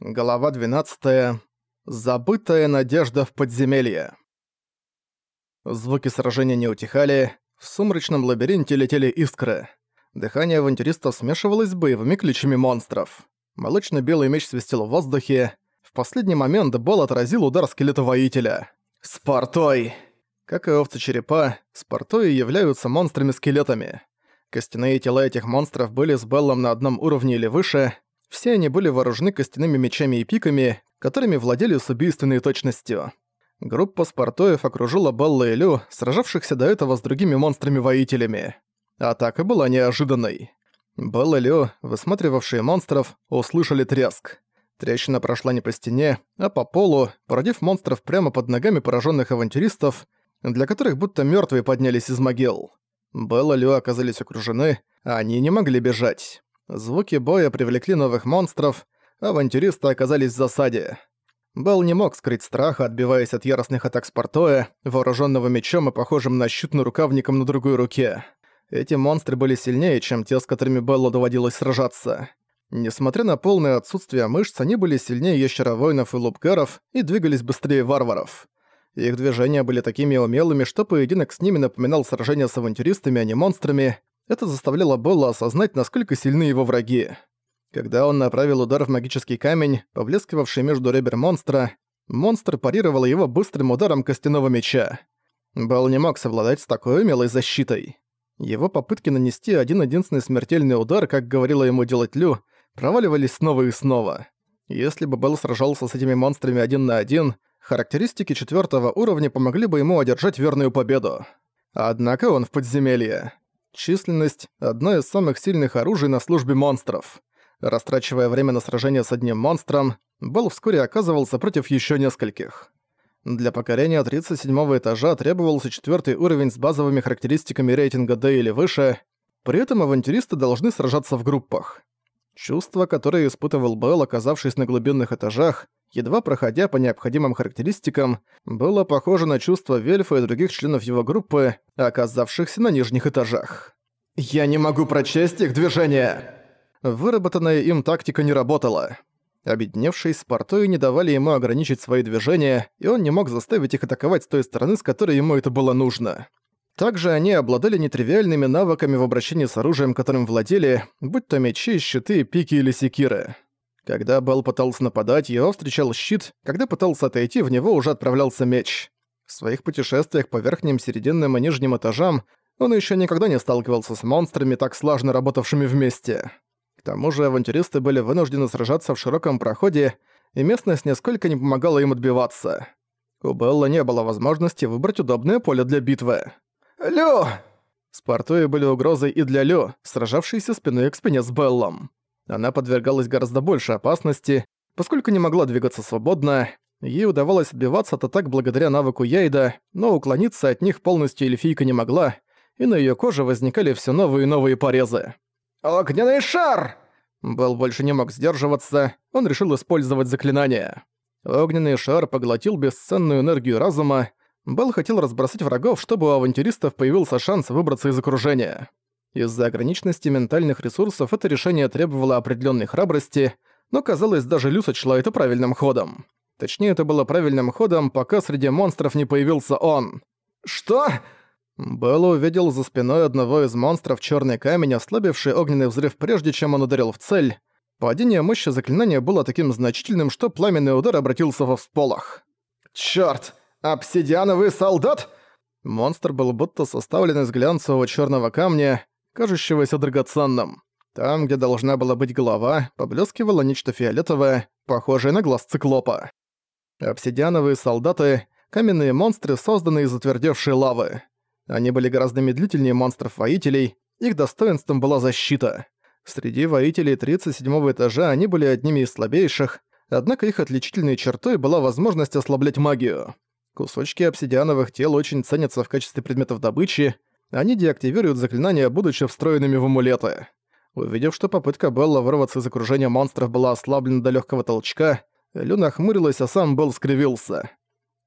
Глава 12. Забытая надежда в подземелье. Звуки сражения не утихали, в сумрачном лабиринте летели искры. Дыхание авантюристов смешивалось с боевыми ключами монстров. Молочно-белый меч свистел в воздухе. В последний момент Бол отразил удар скелета воителя. «Спартой!» Как и овцы-черепа, спартои являются монстрами-скелетами. Костяные тела этих монстров были с Беллом на одном уровне или выше — все они были вооружены костяными мечами и пиками, которыми владели с убийственной точностью. Группа спартоев окружила Белла и Лю, сражавшихся до этого с другими монстрами-воителями. Атака была неожиданной. Белла и Лю, высматривавшие монстров, услышали треск. Трещина прошла не по стене, а по полу, породив монстров прямо под ногами пораженных авантюристов, для которых будто мертвые поднялись из могил. Белла и Лю оказались окружены, а они не могли бежать. Звуки боя привлекли новых монстров, авантюристы оказались в засаде. Белл не мог скрыть страха, отбиваясь от яростных атак Спартоя, вооруженного мечом и похожим на щит рукавником на другой руке. Эти монстры были сильнее, чем те, с которыми Беллу доводилось сражаться. Несмотря на полное отсутствие мышц, они были сильнее ящеровоинов и лупгаров и двигались быстрее варваров. Их движения были такими умелыми, что поединок с ними напоминал сражение с авантюристами, а не монстрами. Это заставляло Белла осознать, насколько сильны его враги. Когда он направил удар в магический камень, поблескивавший между ребер монстра, монстр парировал его быстрым ударом костяного меча. Белл не мог совладать с такой умелой защитой. Его попытки нанести один-единственный смертельный удар, как говорила ему делать Лю, проваливались снова и снова. Если бы Белл сражался с этими монстрами один на один, характеристики четвертого уровня помогли бы ему одержать верную победу. Однако он в подземелье. Численность – одно из самых сильных оружий на службе монстров. Растрачивая время на сражение с одним монстром, Белл вскоре оказывался против еще нескольких. Для покорения 37 этажа требовался четвертый уровень с базовыми характеристиками рейтинга D или выше, при этом авантюристы должны сражаться в группах. Чувство, которое испытывал Белл, оказавшись на глубинных этажах, едва проходя по необходимым характеристикам, было похоже на чувство Вельфа и других членов его группы, оказавшихся на нижних этажах. «Я не могу прочесть их движения!» Выработанная им тактика не работала. Объединившись, Спартуи не давали ему ограничить свои движения, и он не мог заставить их атаковать с той стороны, с которой ему это было нужно. Также они обладали нетривиальными навыками в обращении с оружием, которым владели, будь то мечи, щиты, пики или секиры. Когда Белл пытался нападать, его встречал щит, когда пытался отойти, в него уже отправлялся меч. В своих путешествиях по верхним, серединным и нижним этажам он еще никогда не сталкивался с монстрами, так слажно работавшими вместе. К тому же авантюристы были вынуждены сражаться в широком проходе, и местность нисколько не помогала им отбиваться. У Белла не было возможности выбрать удобное поле для битвы. «Лю!» Спартуи были угрозой и для Лю, сражавшейся спиной к спине с Беллом. Она подвергалась гораздо больше опасности, поскольку не могла двигаться свободно, ей удавалось отбиваться от атак благодаря навыку Яйда, но уклониться от них полностью эльфийка не могла, и на её коже возникали все новые и новые порезы. «Огненный шар!» Белл больше не мог сдерживаться, он решил использовать заклинание. Огненный шар поглотил бесценную энергию разума, Белл хотел разбросать врагов, чтобы у авантюристов появился шанс выбраться из окружения. Из-за ограниченности ментальных ресурсов это решение требовало определенной храбрости, но казалось, даже Лю сочла это правильным ходом. Точнее, это было правильным ходом, пока среди монстров не появился он. «Что?» Белл увидел за спиной одного из монстров черный камень, ослабивший огненный взрыв прежде, чем он ударил в цель. Падение мощи заклинания было таким значительным, что пламенный удар обратился во всполох. «Чёрт! Обсидиановый солдат?» Монстр был будто составлен из глянцевого черного камня, кажущегося драгоценным. Там, где должна была быть голова, поблескивало нечто фиолетовое, похожее на глаз циклопа. Обсидиановые солдаты — каменные монстры, созданные из затвердевшей лавы. Они были гораздо медлительнее монстров-воителей, их достоинством была защита. Среди воителей 37 этажа они были одними из слабейших, однако их отличительной чертой была возможность ослаблять магию. Кусочки обсидиановых тел очень ценятся в качестве предметов добычи, они деактивируют заклинания, будучи встроенными в амулеты. Увидев, что попытка Белла вырваться из окружения монстров была ослаблена до легкого толчка, Люна хмурилась, а сам Белл скривился.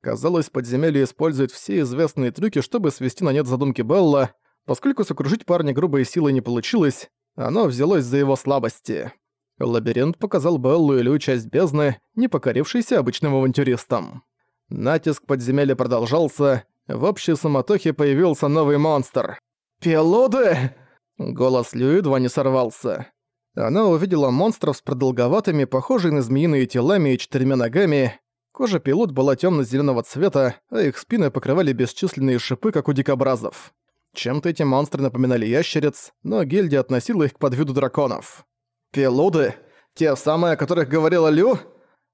Казалось, подземелье использует все известные трюки, чтобы свести на нет задумки Белла, поскольку сокружить парня грубой силой не получилось, оно взялось за его слабости. Лабиринт показал Беллу и Лю часть бездны, не покорившейся обычным авантюристам. Натиск подземелья продолжался, в общей суматохе появился новый монстр. «Пелоды!» Голос Лю не сорвался. Она увидела монстров с продолговатыми, похожими на змеиные телами и четырьмя ногами. Кожа пилот была темно зеленого цвета, а их спины покрывали бесчисленные шипы, как у дикобразов. Чем-то эти монстры напоминали ящериц, но гильдия относила их к подвиду драконов. «Пелуды? Те самые, о которых говорила Лю?»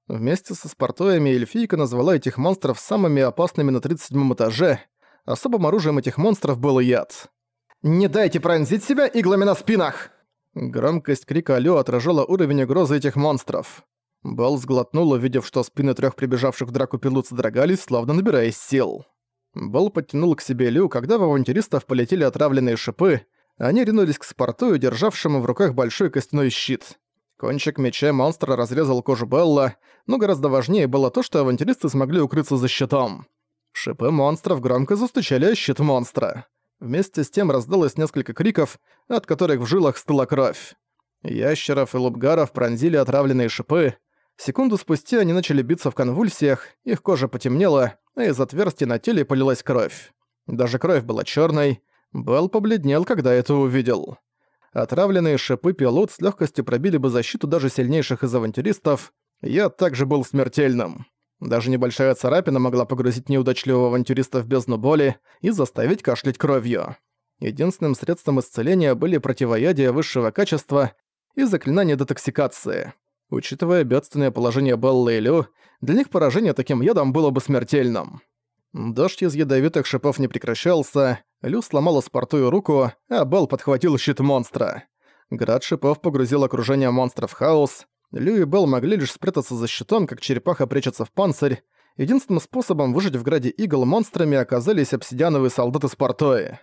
Вместе со спартоями эльфийка назвала этих монстров самыми опасными на 37 этаже. Особым оружием этих монстров был яд. «Не дайте пронзить себя иглами на спинах!» Громкость крика Лю отражала уровень угрозы этих монстров. Белл сглотнул, увидев, что спины трех прибежавших в драку пилот содрогались, словно набираясь сил. Белл подтянул к себе Лю, когда в авантюристов полетели отравленные шипы, они ринулись к спорту, державшему в руках большой костяной щит. Кончик меча монстра разрезал кожу Белла, но гораздо важнее было то, что авантюристы смогли укрыться за щитом. Шипы монстров громко застучали о щит монстра. Вместе с тем раздалось несколько криков, от которых в жилах стыла кровь. Ящеров и лубгаров пронзили отравленные шипы. Секунду спустя они начали биться в конвульсиях, их кожа потемнела, а из отверстий на теле полилась кровь. Даже кровь была черной. Белл побледнел, когда это увидел. Отравленные шипы пилот с легкостью пробили бы защиту даже сильнейших из авантюристов, я также был смертельным. Даже небольшая царапина могла погрузить неудачливого авантюриста в бездну боли и заставить кашлять кровью. Единственным средством исцеления были противоядия высшего качества и заклинания детоксикации. Учитывая бедственное положение Беллы и Лю, для них поражение таким ядом было бы смертельным. Дождь из ядовитых шипов не прекращался, Лю сломала спортую руку, а Белл подхватил щит монстра. Град шипов погрузил окружение монстра в хаос. Лю и Белл могли лишь спрятаться за щитом, как черепаха прячется в панцирь. Единственным способом выжить в граде игл монстрами оказались обсидиановые солдаты Спартои.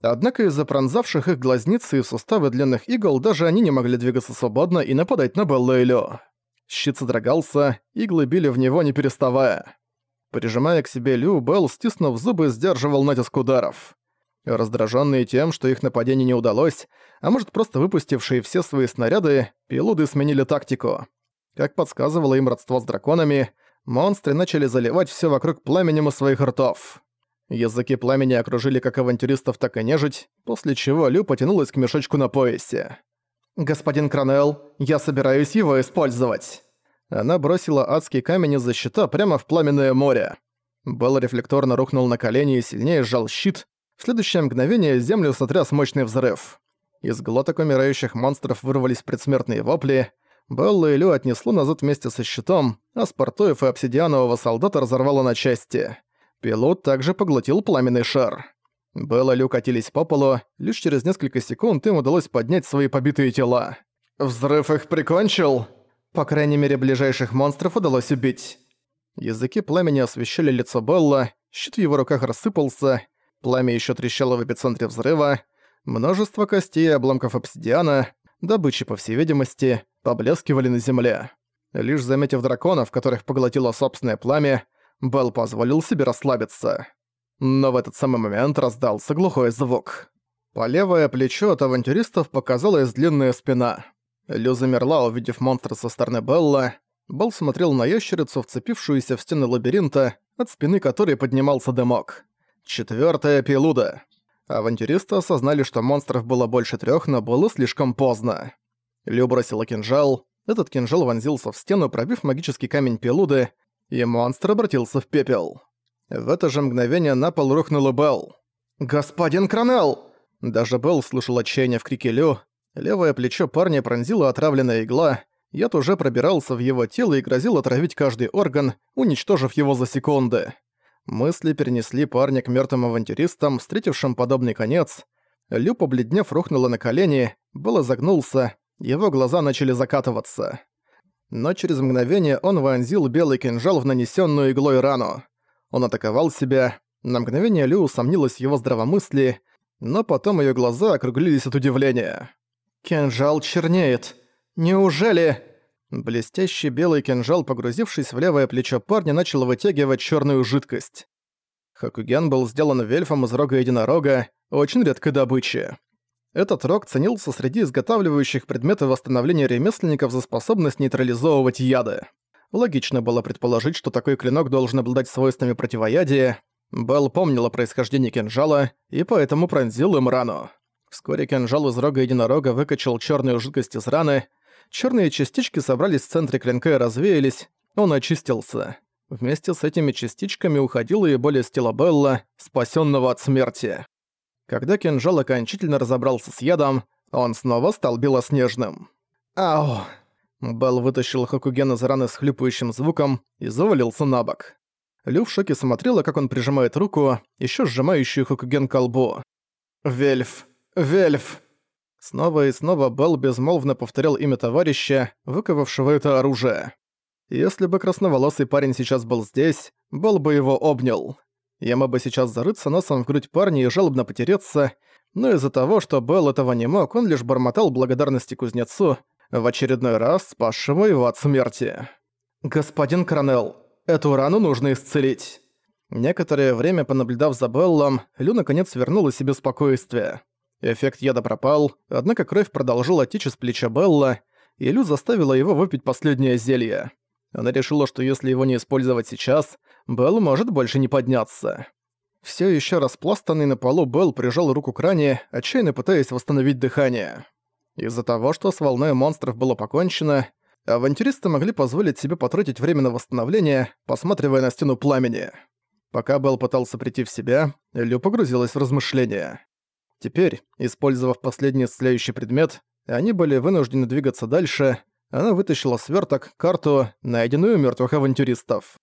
Однако из-за пронзавших их глазницы и суставы длинных игл даже они не могли двигаться свободно и нападать на Беллу и Лю. Щит содрогался, иглы били в него не переставая. Прижимая к себе Лю, Белл, стиснув зубы, сдерживал натиск ударов. Раздраженные тем, что их нападение не удалось, а может просто выпустившие все свои снаряды, пилуды сменили тактику. Как подсказывало им родство с драконами, монстры начали заливать все вокруг пламенем из своих ртов. Языки пламени окружили как авантюристов, так и нежить, после чего Лю потянулась к мешочку на поясе. «Господин Кранел, я собираюсь его использовать!» Она бросила адский камень из-за щита прямо в пламенное море. Белл рефлекторно рухнул на колени и сильнее сжал щит. В следующее мгновение землю сотряс мощный взрыв. Из глоток умирающих монстров вырвались предсмертные вопли. Белла и Лю отнесло назад вместе со щитом, а Спартоев и обсидианового солдата разорвало на части. Пилот также поглотил пламенный шар. Белла и Лю катились по полу, лишь через несколько секунд им удалось поднять свои побитые тела. «Взрыв их прикончил!» По крайней мере, ближайших монстров удалось убить. Языки пламени освещали лицо Белла, щит в его руках рассыпался, пламя еще трещало в эпицентре взрыва, множество костей и обломков обсидиана, добычи, по всей видимости, поблескивали на земле. Лишь заметив драконов, которых поглотило собственное пламя, Белл позволил себе расслабиться. Но в этот самый момент раздался глухой звук. По левое плечо от авантюристов показалась длинная спина. Лю замерла, увидев монстра со стороны Белла. Белл смотрел на ящерицу, вцепившуюся в стены лабиринта, от спины которой поднимался дымок. Четвёртая пилуда. Авантюристы осознали, что монстров было больше трёх, но было слишком поздно. Лю бросила кинжал. Этот кинжал вонзился в стену, пробив магический камень пилуды, и монстр обратился в пепел. В это же мгновение на пол рухнула Белл. «Господин Кранел!» Даже Белл слышал отчаяние в крике Лю, Левое плечо парня пронзила отравленная игла, яд уже пробирался в его тело и грозил отравить каждый орган, уничтожив его за секунды. Мысли перенесли парня к мёртвым авантюристам, встретившим подобный конец. Лю, побледнев, рухнула на колени, было загнулся, его глаза начали закатываться. Но через мгновение он вонзил белый кинжал в нанесенную иглой рану. Он атаковал себя. На мгновение Лю усомнилась в его здравомыслии, но потом ее глаза округлились от удивления. Кинжал чернеет. Неужели... Блестящий белый кинжал, погрузившись в левое плечо парня, начал вытягивать черную жидкость. Хакуген был сделан вельфом из рога единорога, очень редкой добычи. Этот рог ценился среди изготавливающих предметы восстановления ремесленников за способность нейтрализовывать яды. Логично было предположить, что такой клинок должен обладать свойствами противоядия. Белл помнил о происхождении кинжала и поэтому пронзил им рану. Вскоре кинжал из рога единорога выкачал черную жидкость из раны. Черные частички собрались в центре клинка и развеялись. Он очистился. Вместе с этими частичками уходила и более стила Белла, спасенного от смерти. Когда кинжал окончательно разобрался с ядом, он снова стал белоснежным. «Ау!» Белл вытащил Хокуген из раны с хлюпающим звуком и завалился на бок. Лю в шоке смотрела, как он прижимает руку, еще сжимающую Хокуген к колбу. «Вельф! Вельф!» Снова и снова Белл безмолвно повторял имя товарища, выковавшего это оружие. Если бы красноволосый парень сейчас был здесь, Белл бы его обнял. Я мог бы сейчас зарыться носом в грудь парня и жалобно потереться, но из-за того, что Белл этого не мог, он лишь бормотал благодарности кузнецу, в очередной раз спасшего его от смерти. «Господин Кронелл, эту рану нужно исцелить». Некоторое время понаблюдав за Беллом, Лю наконец вернула себе спокойствие. Эффект яда пропал, однако кровь продолжила течь из плеча Белла, и Лю заставила его выпить последнее зелье. Она решила, что если его не использовать сейчас, Белл может больше не подняться. Все еще распластанный на полу Белл прижал руку к ране, отчаянно пытаясь восстановить дыхание. Из-за того, что с волной монстров было покончено, авантюристы могли позволить себе потратить время на восстановление, посматривая на стену пламени. Пока Белл пытался прийти в себя, Лю погрузилась в размышления. Теперь, использовав последний исцеляющий предмет, они были вынуждены двигаться дальше, она вытащила сверток, карту, найденную у мертвых авантюристов.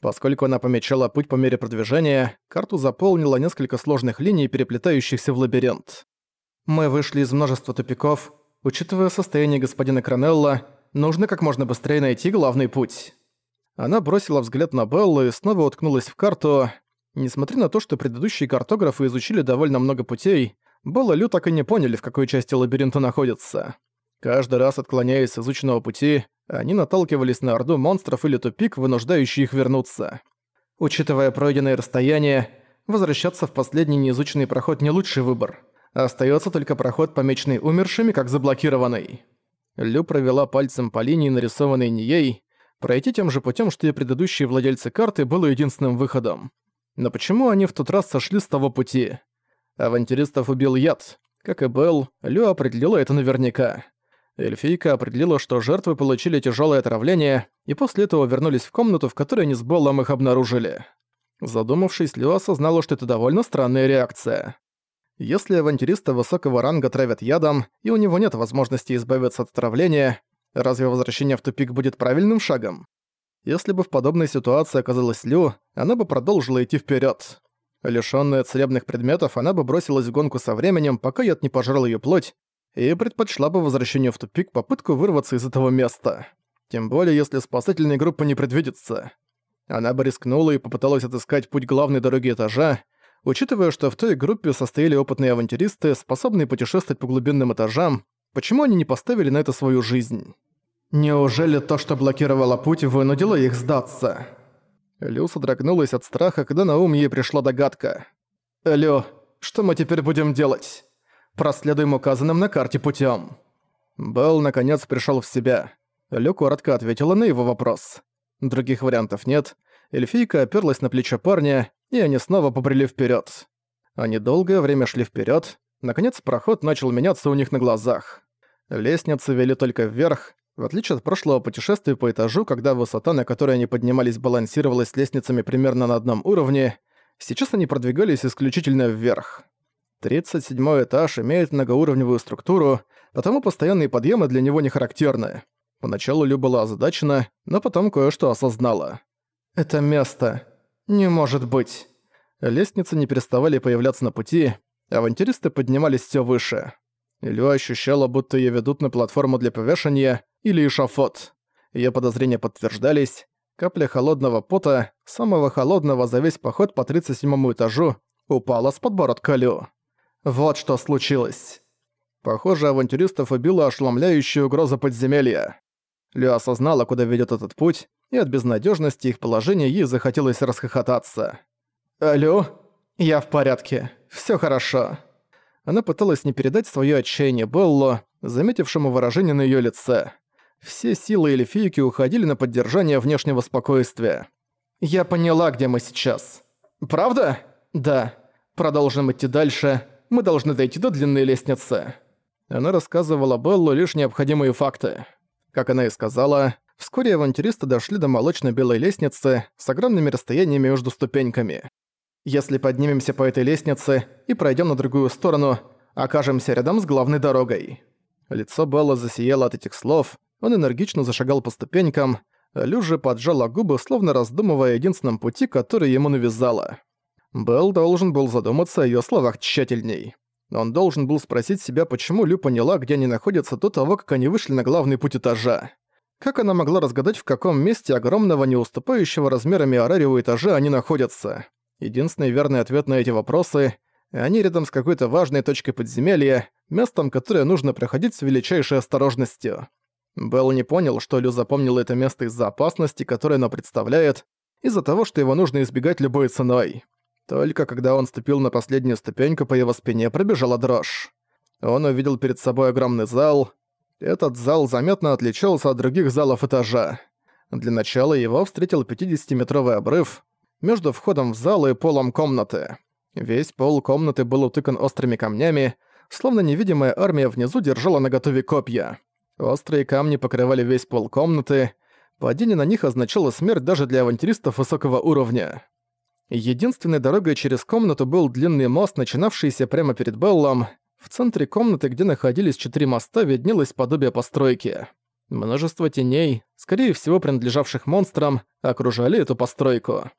Поскольку она помечала путь по мере продвижения, карту заполнила несколько сложных линий, переплетающихся в лабиринт. Мы вышли из множества тупиков. Учитывая состояние господина Кранелла, нужно как можно быстрее найти главный путь. Она бросила взгляд на Беллу и снова уткнулась в карту. Несмотря на то, что предыдущие картографы изучили довольно много путей, Белла и Лю так и не поняли, в какой части лабиринта находится. Каждый раз отклоняясь с изученного пути, они наталкивались на орду монстров или тупик, вынуждающий их вернуться. Учитывая пройденное расстояние, возвращаться в последний неизученный проход не лучший выбор. Остается только проход, помеченный умершими, как заблокированный. Лю провела пальцем по линии, нарисованной не ей. Пройти тем же путем, что и предыдущие владельцы карты, было единственным выходом. Но почему они в тот раз сошли с того пути? Авантюристов убил яд. Как и Белл, Лю определила это наверняка. Эльфийка определила, что жертвы получили тяжелое отравление, и после этого вернулись в комнату, в которой они с Беллом их обнаружили. Задумавшись, Лю осознала, что это довольно странная реакция. Если авантюриста высокого ранга травят ядом, и у него нет возможности избавиться от отравления, разве возвращение в тупик будет правильным шагом? Если бы в подобной ситуации оказалась Лю, она бы продолжила идти вперед. Лишённая целебных предметов, она бы бросилась в гонку со временем, пока яд не пожрал ее плоть, и предпочла бы возвращению в тупик попытку вырваться из этого места. Тем более, если спасательной группы не предвидится. Она бы рискнула и попыталась отыскать путь главной дороги этажа, Учитывая, что в той группе состояли опытные авантюристы, способные путешествовать по глубинным этажам, почему они не поставили на это свою жизнь? Неужели то, что блокировало путь, вынудило их сдаться? Лю содрогнулась от страха, когда на ум ей пришла догадка. «Лю, что мы теперь будем делать? Проследуем указанным на карте путем. Белл наконец пришел в себя. Лю коротко ответила на его вопрос. Других вариантов нет. Эльфийка оперлась на плечо парня, и они снова побрели вперед. Они долгое время шли вперед. Наконец, проход начал меняться у них на глазах. Лестницы вели только вверх. В отличие от прошлого путешествия по этажу, когда высота, на которой они поднимались, балансировалась с лестницами примерно на одном уровне, сейчас они продвигались исключительно вверх. 37 этаж имеет многоуровневую структуру, потому постоянные подъемы для него не характерны. Поначалу Лю была озадачена, но потом кое-что осознала. «Это место «Не может быть». Лестницы не переставали появляться на пути, авантюристы поднимались все выше. Илью ощущала, будто ее ведут на платформу для повешения или эшафот. Ее подозрения подтверждались. Капля холодного пота, самого холодного за весь поход по 37 этажу, упала с подбородка Лю. Вот что случилось. Похоже, авантюристов убила ошеломляющая угроза подземелья. Лю осознала, куда ведет этот путь, и от безнадежности их положения ей захотелось расхохотаться. «Алло? Я в порядке. Все хорошо». Она пыталась не передать своё отчаяние Беллу, заметившему выражение на её лице. Все силы эльфийки уходили на поддержание внешнего спокойствия. «Я поняла, где мы сейчас». «Правда?» «Да. Продолжим идти дальше. Мы должны дойти до длинной лестницы». Она рассказывала Беллу лишь необходимые факты. Как она и сказала, вскоре авантюристы дошли до молочно-белой лестницы с огромными расстояниями между ступеньками. Если поднимемся по этой лестнице и пройдем на другую сторону, окажемся рядом с главной дорогой. Лицо Белла засияло от этих слов, он энергично зашагал по ступенькам, а Лю же поджала губы, словно раздумывая о единственном пути, который ему навязала. Белл должен был задуматься о её словах тщательней. Он должен был спросить себя, почему Лю поняла, где они находятся до того, как они вышли на главный путь этажа. Как она могла разгадать, в каком месте огромного, не уступающего размерами Арариу этажа они находятся? Единственный верный ответ на эти вопросы — они рядом с какой-то важной точкой подземелья, местом, которое нужно проходить с величайшей осторожностью. Белл не понял, что Лю запомнила это место из-за опасности, которую оно представляет, из-за того, что его нужно избегать любой ценой. Только когда он ступил на последнюю ступеньку, по его спине пробежала дрожь. Он увидел перед собой огромный зал. Этот зал заметно отличался от других залов этажа. Для начала его встретил 50-метровый обрыв между входом в зал и полом комнаты. Весь пол комнаты был утыкан острыми камнями, словно невидимая армия внизу держала наготове копья. Острые камни покрывали весь пол комнаты, падение на них означало смерть даже для авантюристов высокого уровня. Единственной дорогой через комнату был длинный мост, начинавшийся прямо перед Беллом. В центре комнаты, где находились четыре моста, виднелось подобие постройки. Множество теней, скорее всего принадлежавших монстрам, окружали эту постройку.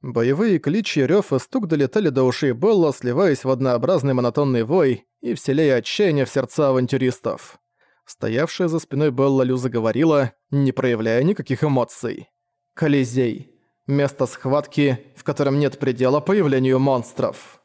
Боевые кличи, рёв и стук долетали до ушей Белла, сливаясь в однообразный монотонный вой и вселяя отчаяние в сердца авантюристов. Стоявшая за спиной Белла Лю заговорила, не проявляя никаких эмоций. «Колизей. Место схватки, в котором нет предела появлению монстров.